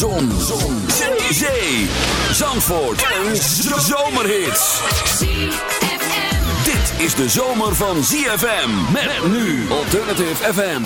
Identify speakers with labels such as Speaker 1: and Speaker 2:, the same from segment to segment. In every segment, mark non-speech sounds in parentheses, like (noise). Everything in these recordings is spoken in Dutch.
Speaker 1: Zon. Zon. Zee. Zandvoort. En zomerhits. Dit is de zomer van ZFM. Met nu Alternative FM.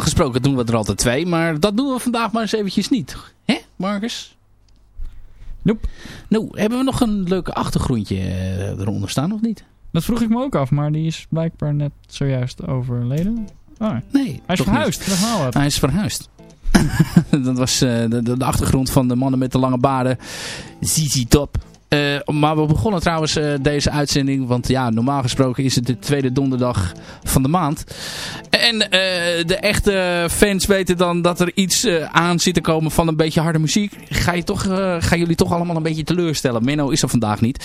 Speaker 2: Normaal gesproken doen we er altijd twee. Maar dat doen we vandaag maar eens eventjes niet. Hè, Marcus?
Speaker 3: Nope.
Speaker 2: Nou, hebben we nog een leuke achtergrondje eh, eronder staan of niet?
Speaker 3: Dat vroeg ik me ook af, maar die is blijkbaar net zojuist overleden. Ah,
Speaker 2: Nee,
Speaker 3: hij is verhuisd.
Speaker 2: Hij is verhuisd. dat was eh, de, achtergrond van de mannen met de lange baarden. ZZ Top. Eh, maar we begonnen trouwens eh, deze uitzending, want ja, normaal gesproken is het de tweede donderdag van de maand. En eh, de echte fans weten dan dat er iets aan zit te komen van een beetje harde muziek. Ga je toch, gaan jullie toch allemaal een beetje teleurstellen. Menno is er vandaag niet.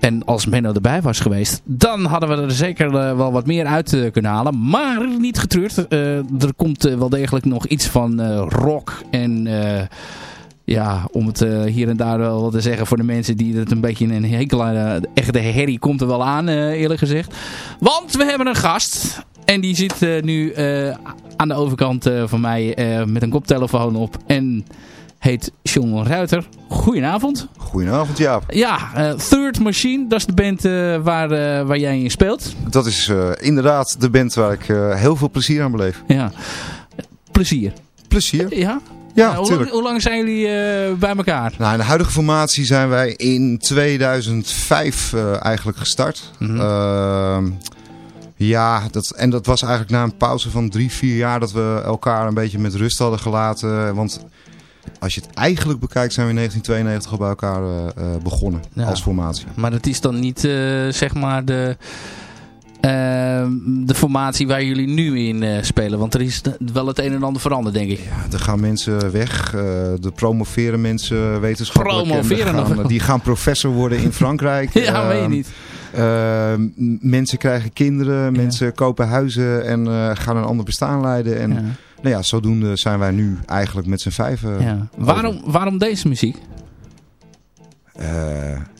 Speaker 2: En als Menno erbij was geweest, dan hadden we er zeker wel wat meer uit kunnen halen. Maar niet getreurd. Er komt wel degelijk nog iets van rock en... eh, ja, om het eh, hier en daar wel wat te zeggen voor de mensen die het een beetje een hekel aan eh, de echte herrie komt er wel aan, eh, eerlijk gezegd. Want we hebben een gast en die zit eh, nu eh, aan de overkant eh, van mij eh, met een koptelefoon op en heet John Ruiter. Goedenavond.
Speaker 4: Goedenavond, Jaap.
Speaker 2: Ja, eh, Third Machine, dat is de band eh, waar, eh, waar jij in speelt.
Speaker 4: Dat is eh, inderdaad de band waar ik eh, heel veel plezier aan beleef.
Speaker 2: Ja, plezier.
Speaker 4: Plezier?
Speaker 2: Ja?
Speaker 4: Ja,
Speaker 2: Nou, hoe, lang, hoe lang zijn jullie eh, bij elkaar?
Speaker 4: Nou, in de huidige formatie zijn wij in 2005 eh, eigenlijk gestart.
Speaker 2: Mhm.
Speaker 4: Ehm, ja, dat, en dat was eigenlijk na een pauze van drie, vier jaar dat we elkaar een beetje met rust hadden gelaten. Want als je het eigenlijk bekijkt zijn we in 1992 al bij elkaar eh, eh, begonnen
Speaker 2: Ja.
Speaker 4: als formatie.
Speaker 2: Maar dat is dan niet, eh, zeg maar, de, eh, de formatie waar jullie nu in eh, spelen. Want er is wel het een en ander veranderd, denk ik.
Speaker 4: Ja, er gaan mensen weg. eh er promoveren mensen wetenschappelijk. en er
Speaker 2: Promoveren
Speaker 4: gaan. Die gaan professor worden in Frankrijk. (laughs)
Speaker 2: Ja, weet je
Speaker 4: Ehm,
Speaker 2: niet.
Speaker 4: Uh, m- mensen krijgen kinderen, mensen kopen huizen en eh, gaan een ander bestaan leiden. En
Speaker 2: Ja.
Speaker 4: nou ja, zodoende zijn wij nu eigenlijk met z'n vijven.
Speaker 2: Ja. Waarom, waarom deze muziek?
Speaker 4: Eh,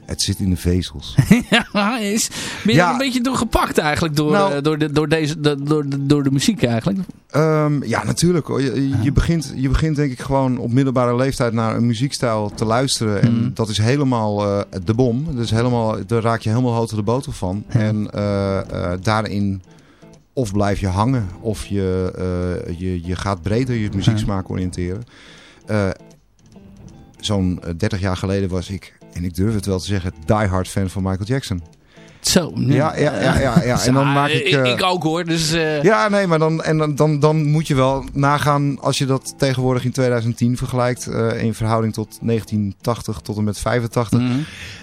Speaker 4: het zit in de vezels. (laughs)
Speaker 2: ja, is, ben je
Speaker 4: Ja.
Speaker 2: een beetje door gepakt eigenlijk door,
Speaker 4: Nou.
Speaker 2: eh, door, de, door, deze, de- door, de, door de muziek eigenlijk?
Speaker 4: Ehm, ja, natuurlijk. hoor. Je, je, begint, je begint denk ik gewoon op middelbare leeftijd naar een muziekstijl te luisteren. En
Speaker 2: Mhm.
Speaker 4: dat is helemaal eh, de bom. Dus helemaal, daar raak je helemaal hoog de boter van.
Speaker 2: Ja.
Speaker 4: En eh, daarin of blijf je hangen of je, je, je gaat breder je muzieksmaak oriënteren. Zo'n eh, 30 jaar geleden was ik, en ik durf het wel te zeggen, diehard fan van Michael Jackson.
Speaker 2: Zo.
Speaker 4: Ja, ja, ja, ja. ja. En dan maak ik... eh,
Speaker 2: ik ook hoor, dus... eh,
Speaker 4: ja, nee, maar dan, en dan, dan, dan moet je wel nagaan als je dat tegenwoordig in 2010 vergelijkt eh, in verhouding tot 1980 tot en met 85.
Speaker 2: mhm.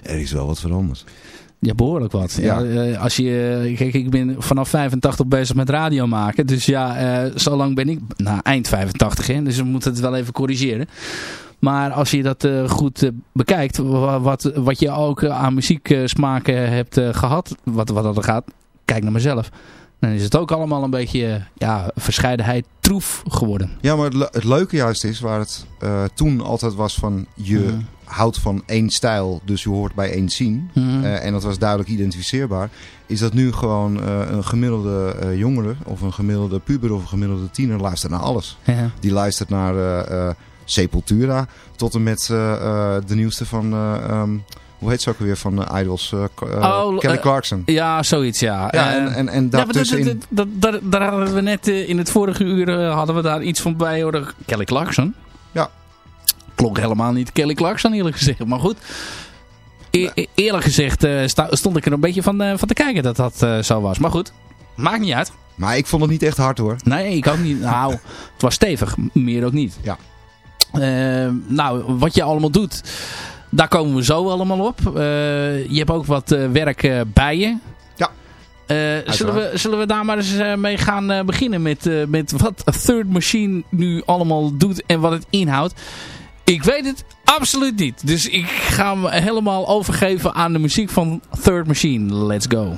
Speaker 4: Er is wel wat veranderd.
Speaker 2: Ja, behoorlijk wat. Ja.
Speaker 4: Ja.
Speaker 2: als je, kijk, ik ben vanaf 85 bezig met radio maken. Dus ja, zo lang ben ik... Nou, eind 85, hè. Dus we moeten het wel even corrigeren. Maar als je dat eh, goed eh, bekijkt, wa- wat, wat je ook eh, aan muzieksmaken hebt eh, gehad, wat, wat dat er gaat, kijk naar mezelf. Dan is het ook allemaal een beetje, ja, verscheidenheid troef geworden.
Speaker 4: Ja, maar het, le- het leuke juist is, waar het toen altijd was van je
Speaker 2: Mhm.
Speaker 4: houdt van één stijl, dus je hoort bij één scene.
Speaker 2: Mhm.
Speaker 4: En dat was duidelijk identificeerbaar. Is dat nu gewoon een gemiddelde jongere of een gemiddelde puber of een gemiddelde tiener luistert naar alles.
Speaker 2: ja.
Speaker 4: Die luistert naar Sepultura tot en met eh, eh, de nieuwste van, eh, ehm, hoe heet ze ook weer van eh, Idols?
Speaker 2: Oh,
Speaker 4: Kelly Clarkson.
Speaker 2: ja, zoiets, ja.
Speaker 4: Ja, en, en, en
Speaker 2: Ja, dat,
Speaker 4: daartussenin...
Speaker 2: dat, dat, daar hadden we net in het vorige uur hadden we daar iets van bij horen. Kelly Clarkson.
Speaker 4: Ja.
Speaker 2: Klonk helemaal niet Kelly Clarkson eerlijk gezegd. Maar goed. E- e- eerlijk gezegd stond ik er een beetje van, van te kijken dat dat zo was. Maar goed. Maakt niet uit.
Speaker 4: Maar ik vond het niet echt hard hoor.
Speaker 2: Nee, ik ook niet. Nou, het was stevig. Meer ook niet.
Speaker 4: Ja.
Speaker 2: Eh, nou, wat je allemaal doet. Daar komen we zo allemaal op. Eh, je hebt ook wat eh, werk eh, bij je.
Speaker 4: Ja.
Speaker 2: Eh, zullen, we, zullen we daar maar eens mee gaan beginnen met, met wat Third Machine nu allemaal doet en wat het inhoudt. Ik weet het absoluut niet. Dus ik ga me helemaal overgeven aan de muziek van Third Machine. Let's go.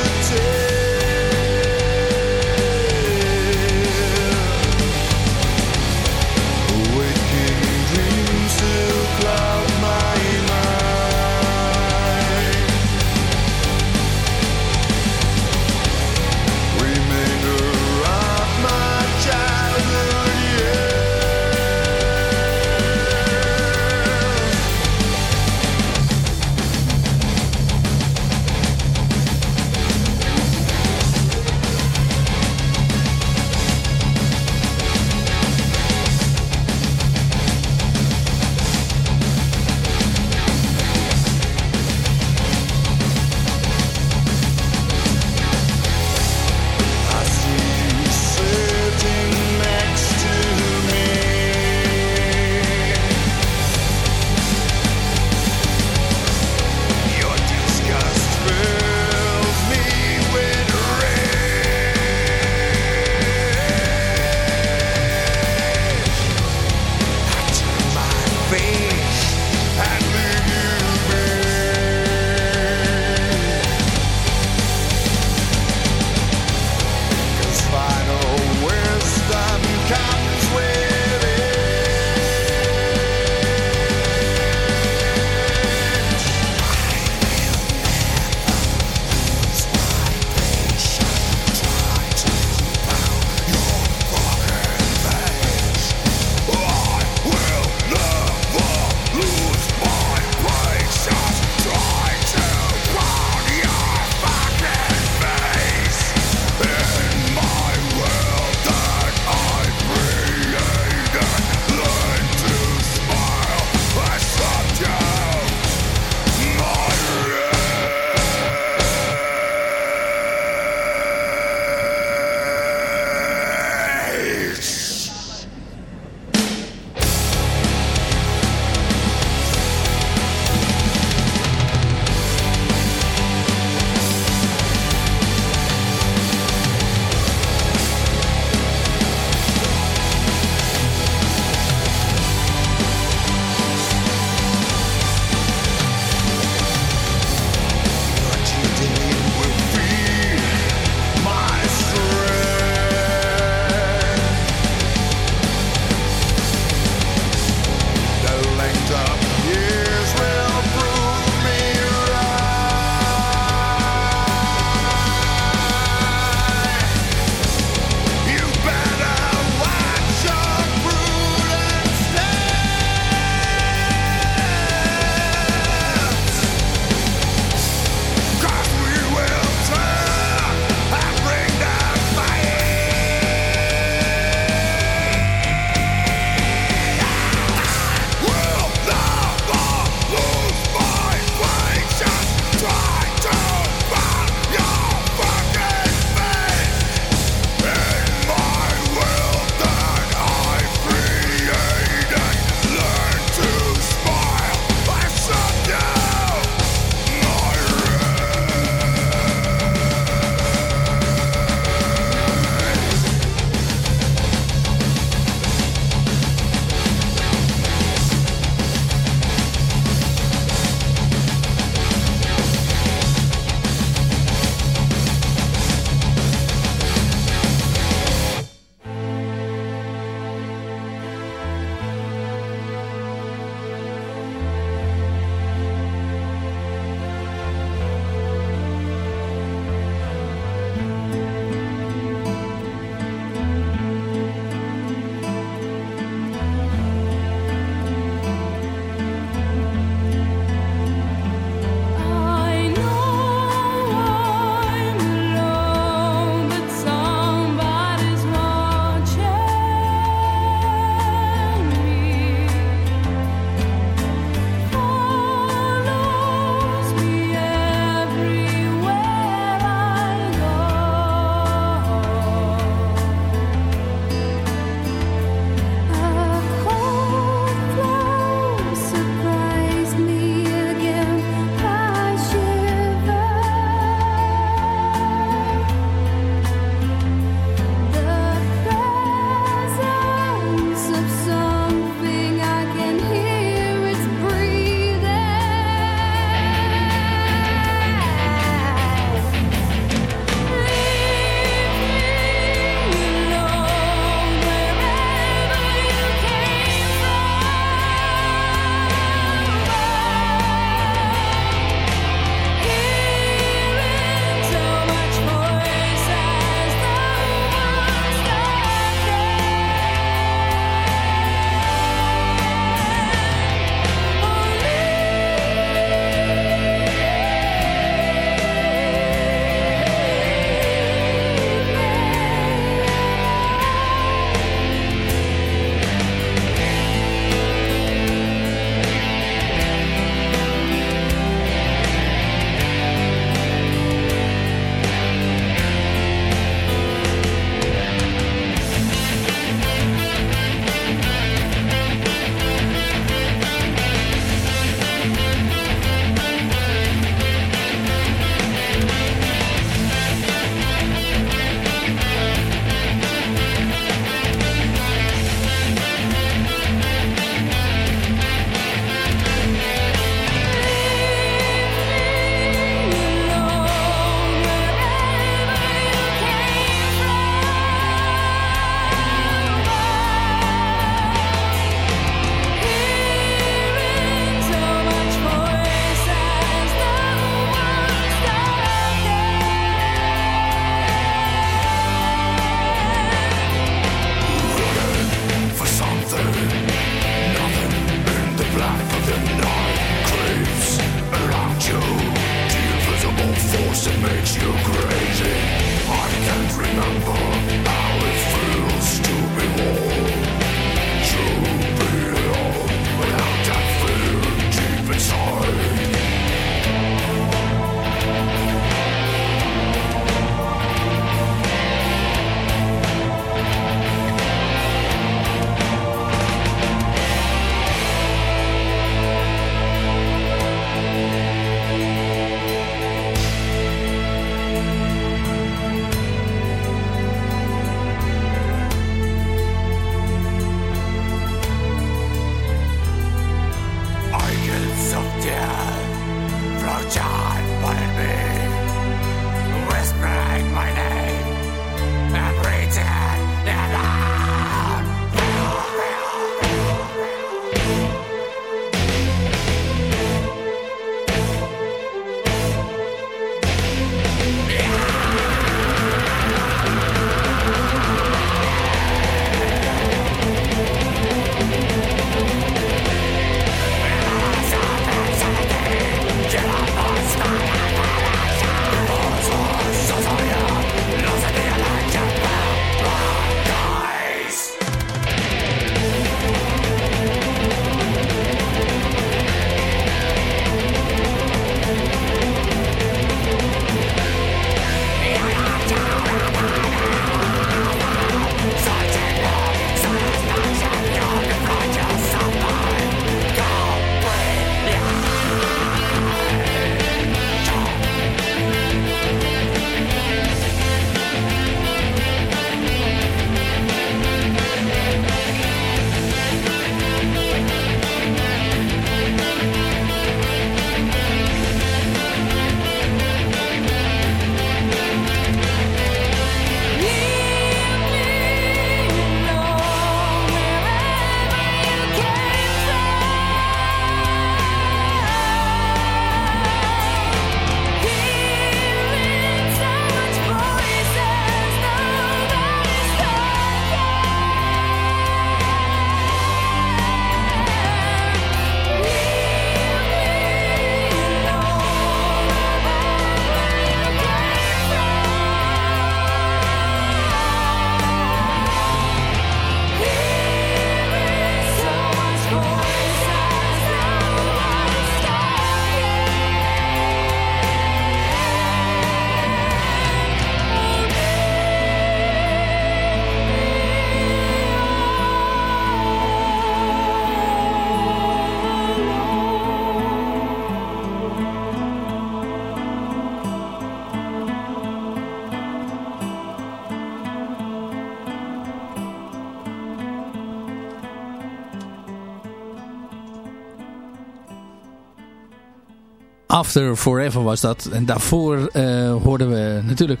Speaker 2: After Forever was dat. En daarvoor uh, hoorden we natuurlijk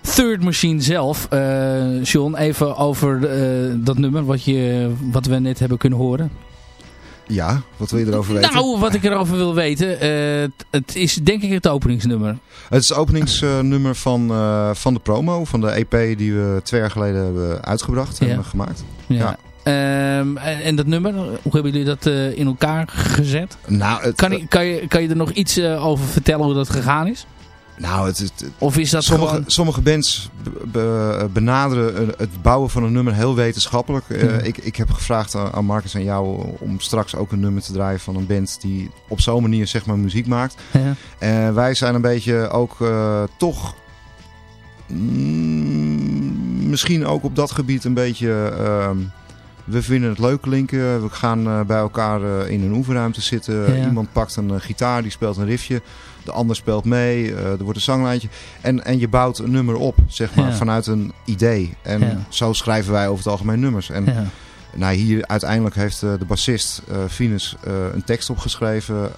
Speaker 2: Third Machine zelf. Uh, John, even over uh, dat nummer wat, je, wat we net hebben kunnen horen.
Speaker 4: Ja, wat wil je erover weten?
Speaker 2: Nou, wat ik erover wil weten, uh, het is denk ik het openingsnummer.
Speaker 4: Het is het openingsnummer van, van de promo, van de EP die we twee jaar geleden hebben uitgebracht en ja. gemaakt.
Speaker 2: Ja. ja. Um, en, en, dat nummer, hoe hebben jullie dat uh, in elkaar gezet?
Speaker 4: Nou, het,
Speaker 2: kan, je, kan, je, kan je er nog iets over vertellen hoe dat gegaan is?
Speaker 4: Nou, het, het,
Speaker 2: of is dat
Speaker 4: sommige,
Speaker 2: gewoon...
Speaker 4: sommige bands be, benaderen het bouwen van een nummer heel wetenschappelijk. Uh, ik, ik heb gevraagd aan, Marcus en jou om straks ook een nummer te draaien van een band die op zo'n manier zeg maar muziek maakt.
Speaker 2: Ja.
Speaker 4: En wij zijn een beetje ook toch mm, misschien ook op dat gebied een beetje... Uh, we vinden het leuk linken. We gaan uh, bij elkaar uh, in een oefenruimte zitten.
Speaker 2: Ja.
Speaker 4: Iemand pakt een uh, gitaar, die speelt een riffje. De ander speelt mee. er wordt een zanglijntje. En, en je bouwt een nummer op, zeg maar,
Speaker 2: Ja.
Speaker 4: vanuit een idee. En
Speaker 2: Ja.
Speaker 4: zo schrijven wij over het algemeen nummers. En nou, hier uiteindelijk heeft de bassist Venus een tekst opgeschreven.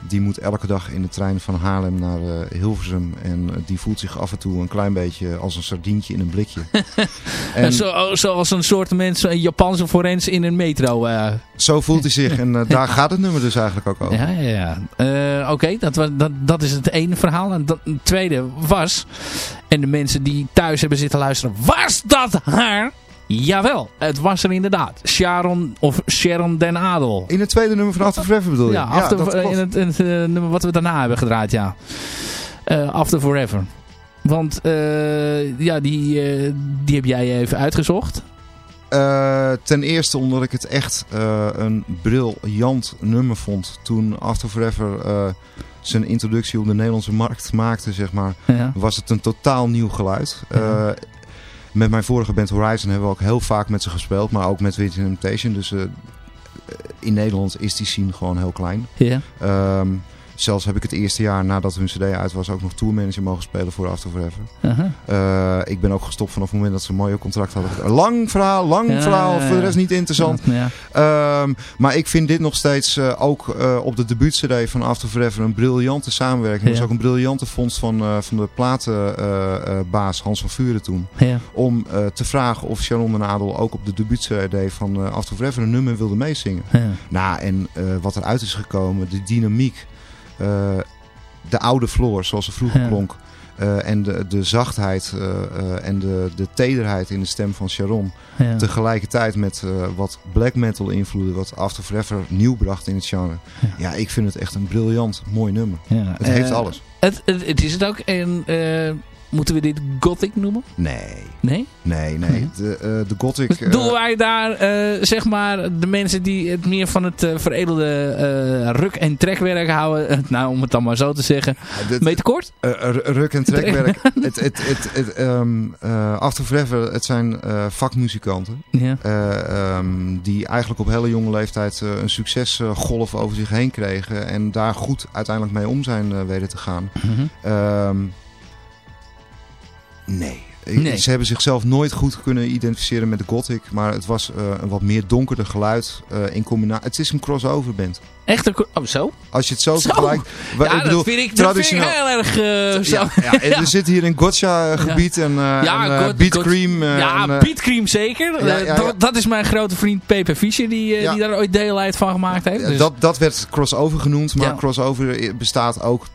Speaker 4: Die moet elke dag in de trein van Haarlem naar Hilversum. En die voelt zich af en toe een klein beetje als een sardientje in een blikje. (laughs)
Speaker 2: En... Zo, zoals een soort mensen, een Japanse forens in een metro. Uh.
Speaker 4: Zo voelt hij zich en (laughs) daar gaat het nummer dus eigenlijk ook over.
Speaker 2: Ja, ja, ja. Oké, okay, dat, dat, dat is het ene verhaal. En dat, het tweede was, en de mensen die thuis hebben zitten luisteren, was dat haar? Jawel, het was er inderdaad. Sharon of Sharon Den Adel.
Speaker 4: In het tweede nummer van After Forever bedoel je?
Speaker 2: Ja, after,
Speaker 4: ja
Speaker 2: in het, in het nummer wat we daarna hebben gedraaid, ja. After Forever. Want uh, ja, die, die heb jij even uitgezocht.
Speaker 4: Ten eerste omdat ik het echt een briljant nummer vond. Toen After Forever zijn introductie op de Nederlandse markt maakte, zeg maar,
Speaker 2: ja.
Speaker 4: was het een totaal nieuw geluid. Ja. Met mijn vorige band Horizon hebben we ook heel vaak met ze gespeeld, maar ook met Within Temptation. Dus in Nederland is die scene gewoon heel klein.
Speaker 2: Ja.
Speaker 4: Um, Zelfs heb ik het eerste jaar nadat hun cd uit was ook nog tourmanager mogen spelen voor After Forever.
Speaker 2: Uh -huh.
Speaker 4: uh, ik ben ook gestopt vanaf het moment dat ze een mooie contract hadden. Lang verhaal, lang
Speaker 2: ja,
Speaker 4: verhaal.
Speaker 2: ja, ja.
Speaker 4: Voor de rest niet interessant. Um, maar ik vind dit nog steeds uh, ook uh, op de debuut cd van After Forever een briljante samenwerking. Het was ook een briljante vondst van, van de platenbaas Hans van Vuren toen. Om te vragen of Sharon den Adel ook op de debuut cd van After Forever een nummer wilde meezingen. Nou, en wat eruit is gekomen, de dynamiek. Uh, de oude Floor, zoals ze vroeger
Speaker 2: Ja.
Speaker 4: klonk. Uh, en de, de zachtheid uh, uh, en de, de tederheid in de stem van Sharon.
Speaker 2: Ja.
Speaker 4: Tegelijkertijd met uh, wat black metal invloeden, wat After Forever nieuw bracht in het genre.
Speaker 2: Ja,
Speaker 4: ja ik vind het echt een briljant, mooi nummer.
Speaker 2: Ja.
Speaker 4: Het heeft alles.
Speaker 2: Het, het, het, is het ook. En moeten we dit gothic noemen?
Speaker 4: Nee.
Speaker 2: Nee?
Speaker 4: Nee, nee. De, uh, de gothic...
Speaker 2: Uh... Doen wij daar, uh, zeg maar, de mensen die het meer van het veredelde ruk- en trekwerk houden, nou om het dan maar zo te zeggen,
Speaker 4: dit,
Speaker 2: mee tekort?
Speaker 4: ruk- en trekwerk. (laughs) het, het, het, het, um, Forever, het zijn vakmuzikanten.
Speaker 2: Ja.
Speaker 4: Um, die eigenlijk op hele jonge leeftijd een succesgolf over zich heen kregen. En daar goed uiteindelijk mee om zijn weten te gaan.
Speaker 2: Mm
Speaker 4: -hmm. um, Nee.
Speaker 2: nee.
Speaker 4: Ze hebben zichzelf nooit goed kunnen identificeren met de gothic. Maar het was uh, een wat meer donkerder geluid uh, in combinatie. Het is een crossover band.
Speaker 2: Echt een oh, zo?
Speaker 4: Als je het zo,
Speaker 2: zo.
Speaker 4: vergelijkt.
Speaker 2: Ja,
Speaker 4: ik bedoel,
Speaker 2: dat vind ik, traditioneel. Dat vind ik heel erg uh, zo.
Speaker 4: Ja, ja, (laughs) ja. We zitten hier in Gotcha gebied en,
Speaker 2: ja,
Speaker 4: en
Speaker 2: God,
Speaker 4: Beat
Speaker 2: God,
Speaker 4: Cream.
Speaker 2: ja,
Speaker 4: en,
Speaker 2: Beat Cream zeker. Dat, dat, is mijn grote vriend Pepe Fischer die, die daar ooit deel uit van gemaakt heeft. Dus.
Speaker 4: Dat, dat werd crossover genoemd. Maar crossover bestaat ook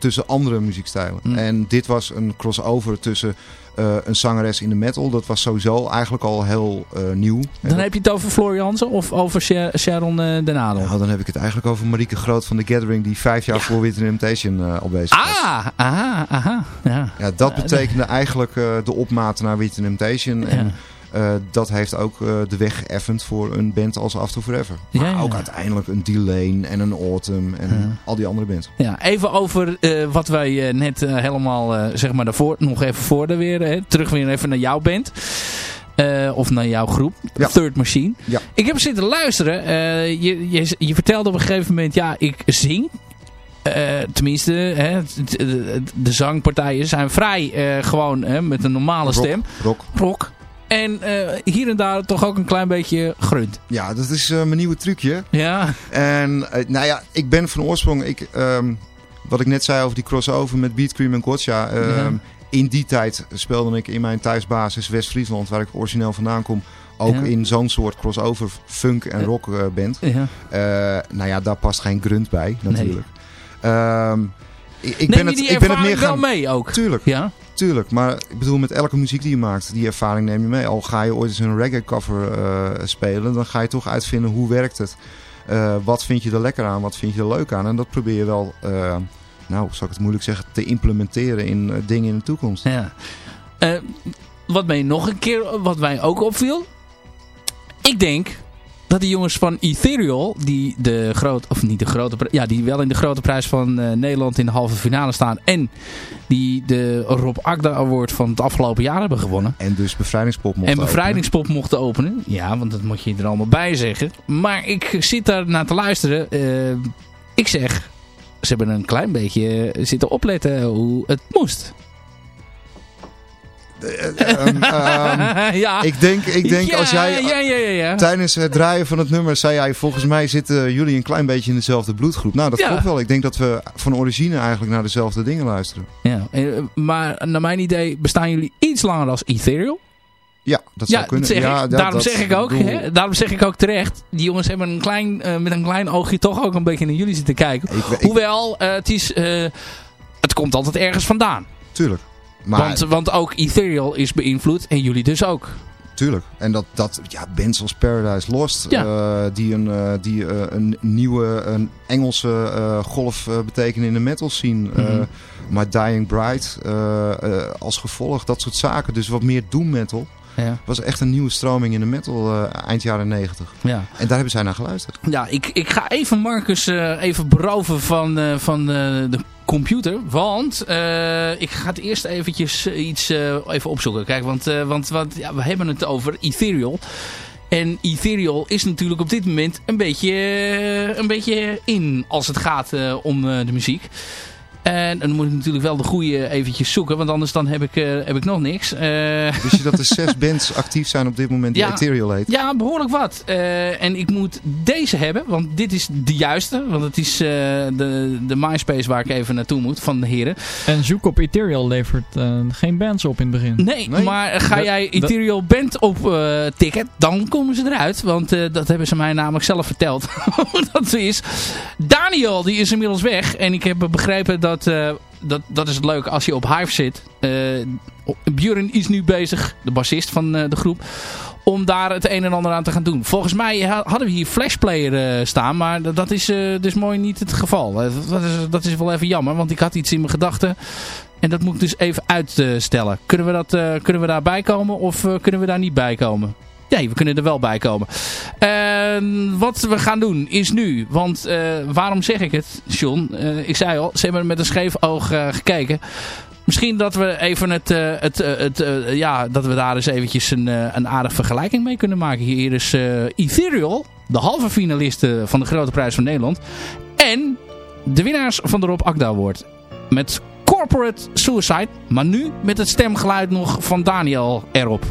Speaker 4: tussen andere muziekstijlen.
Speaker 2: Mm.
Speaker 4: En dit was een crossover tussen uh, een zangeres in de metal. Dat was sowieso eigenlijk al heel uh, nieuw.
Speaker 2: Dan heb je het over Floor Jansen of over Sharon uh, Den Adel?
Speaker 4: Nou, dan heb ik het eigenlijk over Marieke Groot van The Gathering... die vijf jaar ja. voor Winter Temptation al bezig
Speaker 2: ah,
Speaker 4: was.
Speaker 2: Ah, aha, aha. Ja,
Speaker 4: ja dat betekende eigenlijk de opmaat naar Winter Temptation... En, uh, dat heeft ook uh, de weg geëffend voor een band als After Forever. Maar
Speaker 2: ja, ja.
Speaker 4: ook uiteindelijk een Delane en een Autumn en ja. al die andere bands.
Speaker 2: Ja, even over uh, wat wij net helemaal, zeg maar daarvoor, nog even voor de weer. Hè, terug weer even naar jouw band. of naar jouw groep,
Speaker 4: ja.
Speaker 2: Third Machine.
Speaker 4: Ja.
Speaker 2: Ik heb zitten luisteren. Je, je, je vertelde op een gegeven moment, ja, ik zing. Uh, tenminste, hè, de, de, zangpartijen zijn vrij gewoon hè, met een normale
Speaker 4: rock,
Speaker 2: stem.
Speaker 4: Rock.
Speaker 2: Rock. En hier en daar toch ook een klein beetje grunt.
Speaker 4: Ja, dat is mijn nieuwe trucje.
Speaker 2: Ja.
Speaker 4: En nou ja, ik ben van oorsprong... Ik, ehm, wat ik net zei over die crossover met Beat Cream en Gotcha. Ehm, in die tijd speelde ik in mijn thuisbasis West-Friesland, waar ik origineel vandaan kom, ook in zo'n soort crossover funk en rock band. Ja. Nou ja, daar past geen grunt bij natuurlijk. Nee. Ehm, ik, ik ben het, ik ben het meer gaan...
Speaker 2: wel mee ook?
Speaker 4: Tuurlijk. Ja? Tuurlijk, maar ik bedoel met elke muziek die je maakt, die ervaring neem je mee. Al ga je ooit eens een reggae cover uh, spelen, dan ga je toch uitvinden hoe werkt het. wat vind je er lekker aan, wat vind je er leuk aan. En dat probeer je wel nou, zal ik het moeilijk zeggen, te implementeren in eh, dingen in de toekomst.
Speaker 2: Ja. Uh, wat mij nog een keer, wat mij ook opviel. Ik denk dat die jongens van Ethereal, die de grote, of niet de grote, ja, die wel in de grote prijs van uh, Nederland in de halve finale staan. En die de Rob Agda Award van het afgelopen jaar hebben gewonnen.
Speaker 4: En dus bevrijdingspop mochten
Speaker 2: En bevrijdingspop openen. mochten openen. Ja, want dat moet je er allemaal bij zeggen. Maar ik zit daar naar te luisteren. Uh, ik zeg, ze hebben een klein beetje zitten opletten hoe het moest.
Speaker 4: Um, (laughs) ja. Ik denk, ik denk als jij ja, ja, tijdens het draaien van het nummer zei jij volgens mij zitten jullie een klein beetje in dezelfde bloedgroep. Nou dat klopt wel. Ik denk dat we van origine eigenlijk naar dezelfde dingen luisteren.
Speaker 2: Ja, eh, maar naar mijn idee bestaan jullie iets langer als Ethereal.
Speaker 4: Ja, dat zou kunnen.
Speaker 2: Zeg
Speaker 4: ja,
Speaker 2: daarom, zeg ik ook, hè, daarom zeg ik ook terecht. Die jongens hebben een klein, uh, met een klein oogje toch ook een beetje naar jullie zitten kijken. Hoewel, uh, het, is, uh, het komt altijd ergens vandaan.
Speaker 4: Tuurlijk.
Speaker 2: Maar... Want, want ook Ethereal is beïnvloed en jullie dus ook.
Speaker 4: Tuurlijk. En dat, dat ja, bands zoals Paradise Lost, ja. die, een, die een nieuwe een Engelse golf betekenen in de metal scene. Mm -hmm. My Dying Bride als gevolg, dat soort zaken. Dus wat meer doom metal. Ja. was echt een nieuwe stroming in de metal uh, eind jaren 90. Ja. En daar hebben zij naar geluisterd.
Speaker 2: Ja, ik, ik ga even Marcus uh, even beroven van, uh, van de computer. Want ik ga het eerst eventjes iets even opzoeken. Kijk, want, want, want ja, we hebben het over Ethereal. En Ethereal is natuurlijk op dit moment een beetje, een beetje in als het gaat om de muziek. En dan moet ik natuurlijk wel de goede eventjes zoeken. Want anders dan heb ik, uh, heb ik nog niks. Uh,
Speaker 4: Wist je dat er (laughs) zes bands actief zijn op dit moment die ja, Ethereal heet?
Speaker 2: Ja, behoorlijk wat. Uh, en ik moet deze hebben. Want dit is de juiste. Want het is de, de MySpace waar ik even naartoe moet van de heren.
Speaker 3: En zoek op Ethereal levert geen bands op in het begin.
Speaker 2: Nee, maar ga jij Ethereal band op tikken, dan komen ze eruit. Want dat hebben ze mij namelijk zelf verteld. (laughs) dat is. Daniel, die is inmiddels weg. En ik heb begrepen dat dat, uh, dat, dat is het leuke als je op Hive zit. Uh, Björn is nu bezig, de bassist van uh, de groep, om daar het een en ander aan te gaan doen. Volgens mij hadden we hier Flashplayer staan, maar dat is dus mooi niet het geval. dat, is, dat is wel even jammer, want ik had iets in mijn gedachten. En dat moet ik dus even uitstellen. Kunnen we, dat, kunnen we daarbij komen of kunnen we daar niet bij komen? Ja, we kunnen er wel bij komen. Uh, wat we gaan doen is nu, want uh, waarom zeg ik het, John? Uh, ik zei al, ze hebben met een scheef oog uh, gekeken. Misschien dat we even het, het, het ja, dat we daar eens eventjes een, een aardige vergelijking mee kunnen maken. Hier is Ethereal, de halve finalisten van de Grote Prijs van Nederland. En de winnaars van de Rob Akda Award. Met Corporate Suicide, maar nu met het stemgeluid nog van Daniel erop.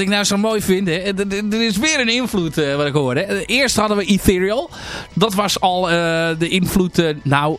Speaker 2: Ik nou zo mooi vind, hè, er is weer een invloed wat ik hoorde. Eerst hadden we Ethereal. Dat was al de invloed, nou